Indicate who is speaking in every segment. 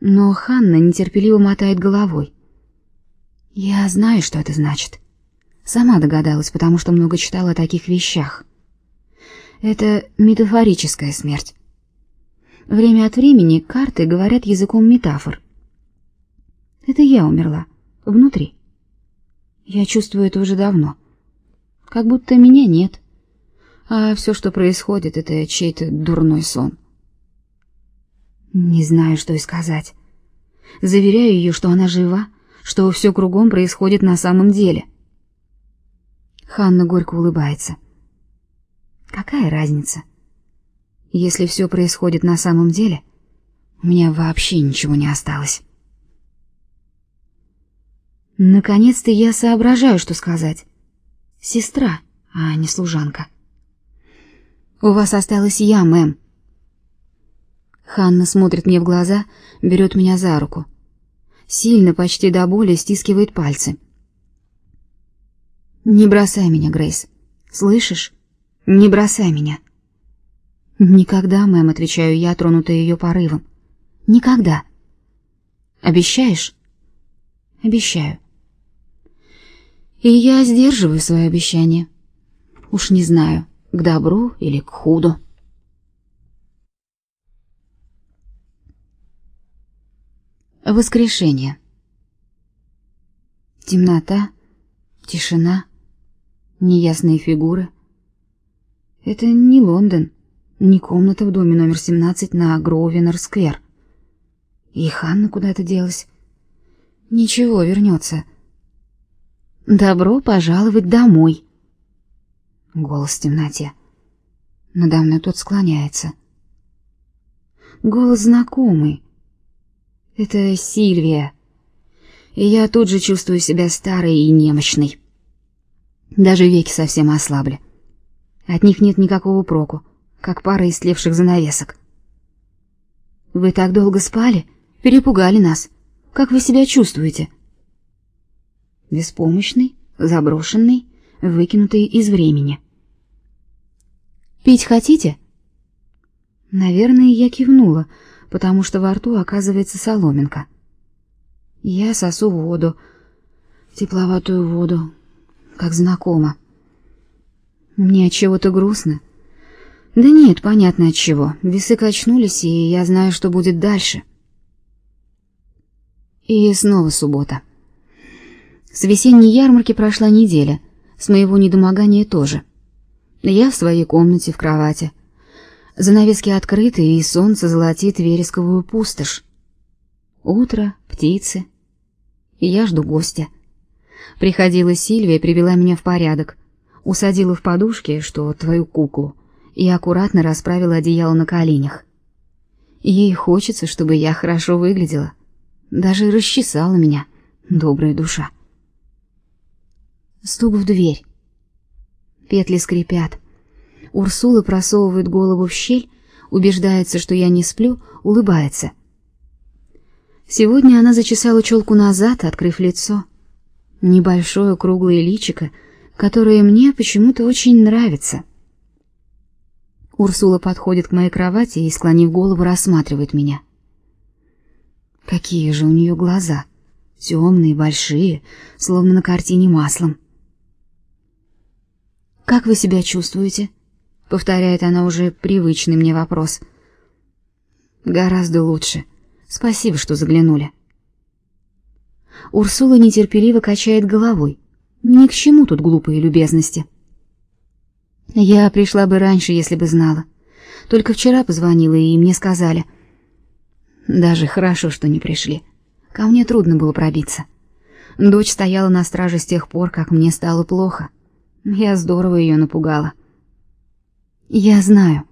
Speaker 1: Но Ханна нетерпеливо мотает головой. Я знаю, что это значит. Сама догадалась, потому что много читала о таких вещах. Это метафорическая смерть. Время от времени карты говорят языком метафор. Это я умерла внутри. Я чувствую это уже давно. Как будто меня нет. А все, что происходит, это чей-то дурной сон. Не знаю, что и сказать. Заверяю ее, что она жива, что все кругом происходит на самом деле. Ханна горько улыбается. Какая разница? Если все происходит на самом деле, у меня вообще ничего не осталось. Наконец-то я соображаю, что сказать. Сестра, а не служанка. У вас осталась я, мэм. Ханна смотрит мне в глаза, берет меня за руку. Сильно, почти до боли, стискивает пальцы. Не бросай меня, Грейс. Слышишь? Не бросай меня. Никогда, мэм, отвечаю я, тронутая ее порывом. Никогда. Обещаешь? Обещаю. И я сдерживаю свое обещание. Уж не знаю, к добру или к худу. Воскрешение. Темнота, тишина, неясные фигуры. Это не Лондон, не комната в доме номер 17 на Гроувенер-сквер. И Ханна куда-то делась. Ничего, вернется. Добро пожаловать домой. Голос в темноте. Надо мной тот склоняется. Голос знакомый. Это Сильвия. И я тут же чувствую себя старой и немощной. Даже веки совсем ослабли. От них нет никакого проку, как пара истлевших занавесок. Вы так долго спали, перепугали нас. Как вы себя чувствуете? беспомощный, заброшенный, выкинутый из времени. Пить хотите? Наверное, я кивнула, потому что во рту оказывается соломинка. Я сосу воду, тепловатую воду, как знакомо. Мне от чего-то грустно. Да нет, понятно от чего. Весы качнулись, и я знаю, что будет дальше. И снова суббота. С весенней ярмарки прошла неделя, с моего недомогания тоже. Я в своей комнате в кровати. Занавески открыты, и солнце золотит вересковую пустошь. Утро, птицы. И я жду гостя. Приходила Сильвия, привела меня в порядок, усадила в подушке, что твою куклу, и аккуратно расправила одеяло на коленях. Ей хочется, чтобы я хорошо выглядела. Даже расчесала меня, добрая душа. Стук в дверь. Петли скрипят. Урсула просовывает голову в щель, убеждается, что я не сплю, улыбается. Сегодня она зачесала челку назад, открыв лицо. Небольшое круглое личико, которое мне почему-то очень нравится. Урсула подходит к моей кровати и, склонив голову, рассматривает меня. Какие же у нее глаза! Темные, большие, словно на картине маслом. Как вы себя чувствуете? Повторяет она уже привычный мне вопрос. Гораздо лучше. Спасибо, что заглянули. Урсула нетерпеливо качает головой. Ни к чему тут глупые любезности. Я пришла бы раньше, если бы знала. Только вчера позвонила, и мне сказали. Даже хорошо, что не пришли. Ко мне трудно было пробиться. Дочь стояла на страже с тех пор, как мне стало плохо. Я здорово ее напугала. Я знаю.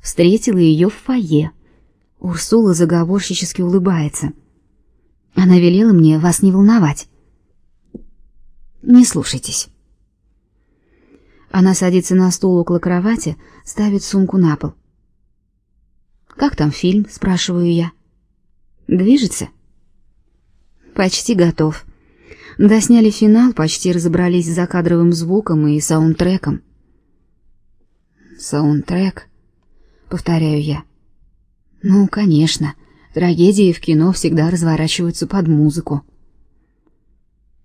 Speaker 1: Встретила ее в фойе. Урсула заговорщически улыбается. Она велела мне вас не волновать. Не слушайтесь. Она садится на стул около кровати, ставит сумку на пол. Как там фильм, спрашиваю я. Движется? Почти готов. Досняли финал, почти разобрались с закадровым звуком и саундтреком. Саундтрек, повторяю я. Ну, конечно, Трагедии в кино всегда разворачиваются под музыку.